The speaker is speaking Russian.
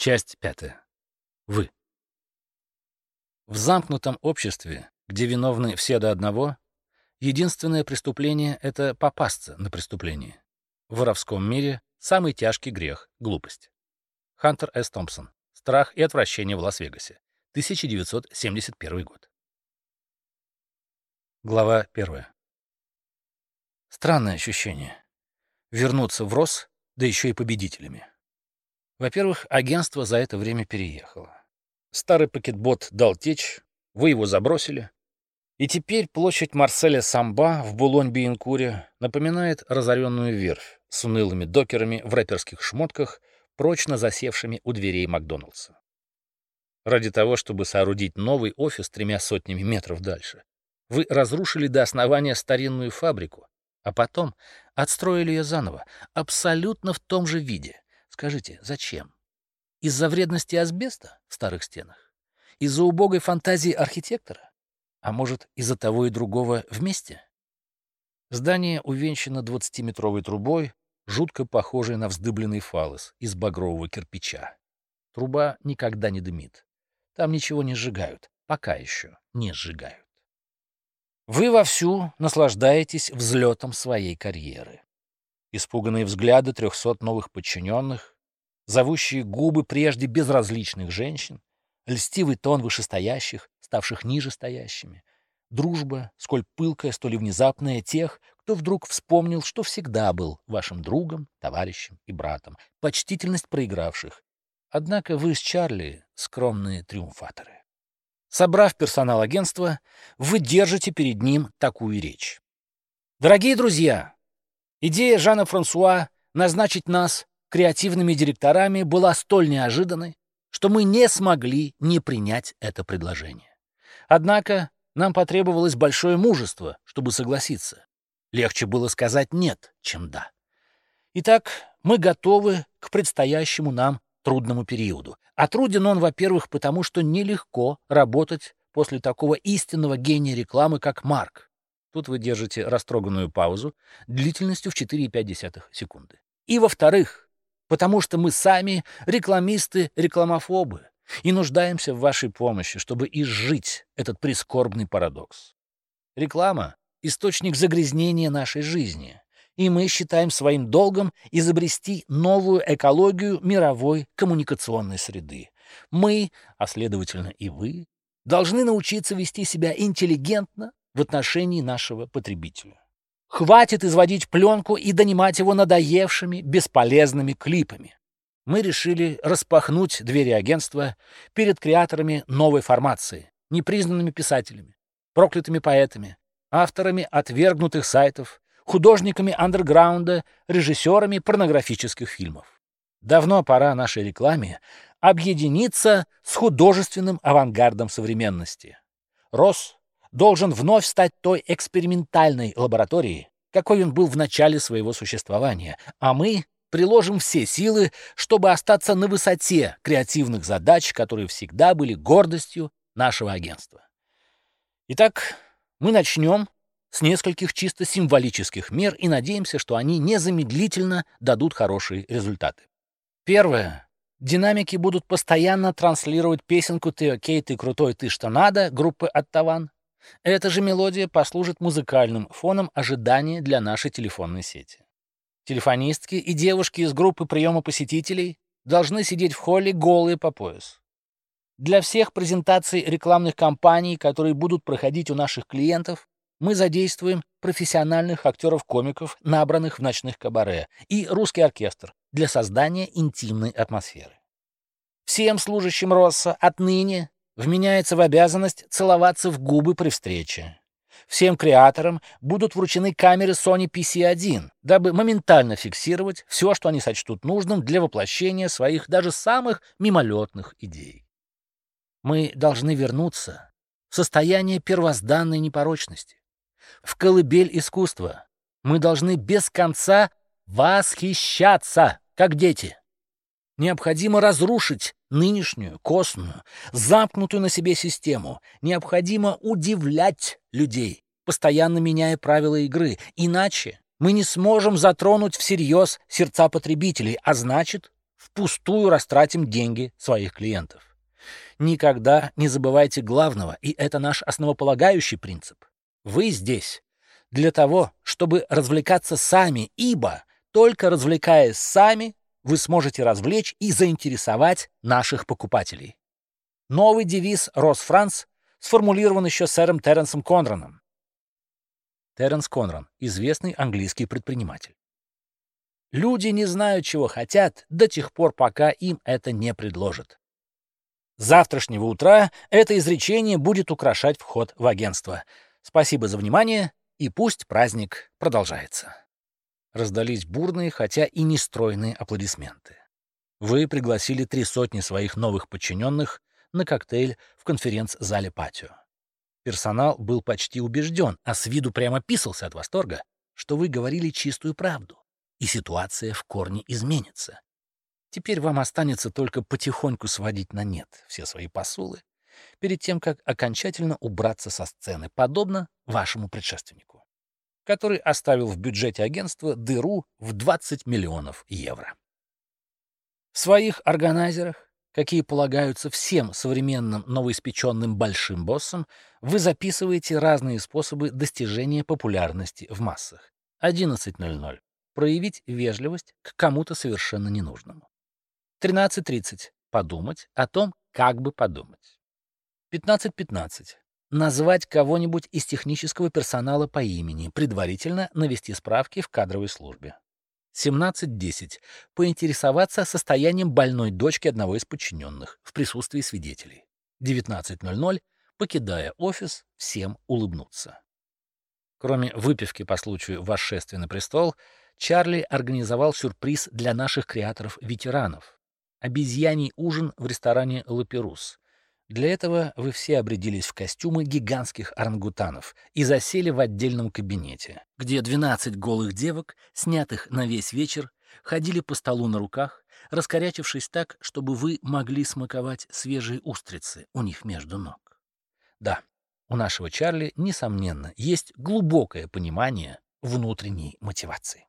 Часть пятая. Вы. В замкнутом обществе, где виновны все до одного, единственное преступление — это попасться на преступление. В воровском мире самый тяжкий грех — глупость. Хантер С. Томпсон. «Страх и отвращение в Лас-Вегасе». 1971 год. Глава первая. Странное ощущение. Вернуться в РОС, да еще и победителями. Во-первых, агентство за это время переехало. Старый пакетбот дал течь, вы его забросили. И теперь площадь Марселя Самба в Булонь-Биенкуре напоминает разоренную верфь с унылыми докерами в рэперских шмотках, прочно засевшими у дверей Макдоналдса. Ради того, чтобы соорудить новый офис тремя сотнями метров дальше, вы разрушили до основания старинную фабрику, а потом отстроили ее заново, абсолютно в том же виде. Скажите, зачем? Из-за вредности асбеста в старых стенах? Из-за убогой фантазии архитектора? А может, из-за того и другого вместе? Здание увенчано 20-метровой трубой, жутко похожей на вздыбленный фалос из багрового кирпича. Труба никогда не дымит. Там ничего не сжигают. Пока еще не сжигают. Вы вовсю наслаждаетесь взлетом своей карьеры. Испуганные взгляды трехсот новых подчиненных, зовущие губы прежде безразличных женщин, льстивый тон вышестоящих, ставших ниже стоящими, дружба, сколь пылкая, столь и внезапная тех, кто вдруг вспомнил, что всегда был вашим другом, товарищем и братом, почтительность проигравших. Однако вы с Чарли скромные триумфаторы. Собрав персонал агентства, вы держите перед ним такую речь. Дорогие друзья, идея Жана Франсуа назначить нас креативными директорами была столь неожиданной, что мы не смогли не принять это предложение. Однако нам потребовалось большое мужество, чтобы согласиться. Легче было сказать «нет», чем «да». Итак, мы готовы к предстоящему нам трудному периоду. А труден он, во-первых, потому что нелегко работать после такого истинного гения рекламы, как Марк. Тут вы держите растроганную паузу длительностью в 4,5 секунды. И, во-вторых, потому что мы сами рекламисты-рекламофобы и нуждаемся в вашей помощи, чтобы изжить этот прискорбный парадокс. Реклама — источник загрязнения нашей жизни, и мы считаем своим долгом изобрести новую экологию мировой коммуникационной среды. Мы, а следовательно и вы, должны научиться вести себя интеллигентно в отношении нашего потребителя. Хватит изводить пленку и донимать его надоевшими, бесполезными клипами. Мы решили распахнуть двери агентства перед креаторами новой формации, непризнанными писателями, проклятыми поэтами, авторами отвергнутых сайтов, художниками андерграунда, режиссерами порнографических фильмов. Давно пора нашей рекламе объединиться с художественным авангардом современности. РОС должен вновь стать той экспериментальной лабораторией, какой он был в начале своего существования, а мы приложим все силы, чтобы остаться на высоте креативных задач, которые всегда были гордостью нашего агентства. Итак, мы начнем с нескольких чисто символических мер и надеемся, что они незамедлительно дадут хорошие результаты. Первое. Динамики будут постоянно транслировать песенку «Ты окей, ты крутой, ты что надо» группы «Оттаван». Эта же мелодия послужит музыкальным фоном ожидания для нашей телефонной сети. Телефонистки и девушки из группы приема посетителей должны сидеть в холле голые по пояс. Для всех презентаций рекламных кампаний, которые будут проходить у наших клиентов, мы задействуем профессиональных актеров-комиков, набранных в ночных кабаре, и русский оркестр для создания интимной атмосферы. Всем служащим Росса отныне вменяется в обязанность целоваться в губы при встрече. Всем креаторам будут вручены камеры Sony PC-1, дабы моментально фиксировать все, что они сочтут нужным для воплощения своих даже самых мимолетных идей. Мы должны вернуться в состояние первозданной непорочности в колыбель искусства. Мы должны без конца восхищаться, как дети. Необходимо разрушить нынешнюю, костную, замкнутую на себе систему. Необходимо удивлять людей, постоянно меняя правила игры. Иначе мы не сможем затронуть всерьез сердца потребителей, а значит, впустую растратим деньги своих клиентов. Никогда не забывайте главного, и это наш основополагающий принцип. Вы здесь для того, чтобы развлекаться сами, ибо только развлекаясь сами, вы сможете развлечь и заинтересовать наших покупателей. Новый девиз «Росфранс» сформулирован еще сэром Терренсом Конраном. Терренс Конран — известный английский предприниматель. Люди не знают, чего хотят, до тех пор, пока им это не предложат. Завтрашнего утра это изречение будет украшать вход в агентство. Спасибо за внимание, и пусть праздник продолжается. Раздались бурные, хотя и нестройные аплодисменты. Вы пригласили три сотни своих новых подчиненных на коктейль в конференц-зале «Патио». Персонал был почти убежден, а с виду прямо писался от восторга, что вы говорили чистую правду, и ситуация в корне изменится. Теперь вам останется только потихоньку сводить на нет все свои посулы, перед тем, как окончательно убраться со сцены, подобно вашему предшественнику, который оставил в бюджете агентства дыру в 20 миллионов евро. В своих органайзерах какие полагаются всем современным новоиспеченным большим боссам, вы записываете разные способы достижения популярности в массах. 11.00. Проявить вежливость к кому-то совершенно ненужному. 13.30. Подумать о том, как бы подумать. 15.15. Назвать кого-нибудь из технического персонала по имени, предварительно навести справки в кадровой службе. 17.10. Поинтересоваться состоянием больной дочки одного из подчиненных в присутствии свидетелей. 19.00. Покидая офис, всем улыбнуться. Кроме выпивки по случаю восшествия на престол, Чарли организовал сюрприз для наших креаторов-ветеранов. Обезьяний ужин в ресторане «Лаперус», для этого вы все обрядились в костюмы гигантских орангутанов и засели в отдельном кабинете, где 12 голых девок, снятых на весь вечер, ходили по столу на руках, раскорячившись так, чтобы вы могли смаковать свежие устрицы у них между ног. Да, у нашего Чарли, несомненно, есть глубокое понимание внутренней мотивации.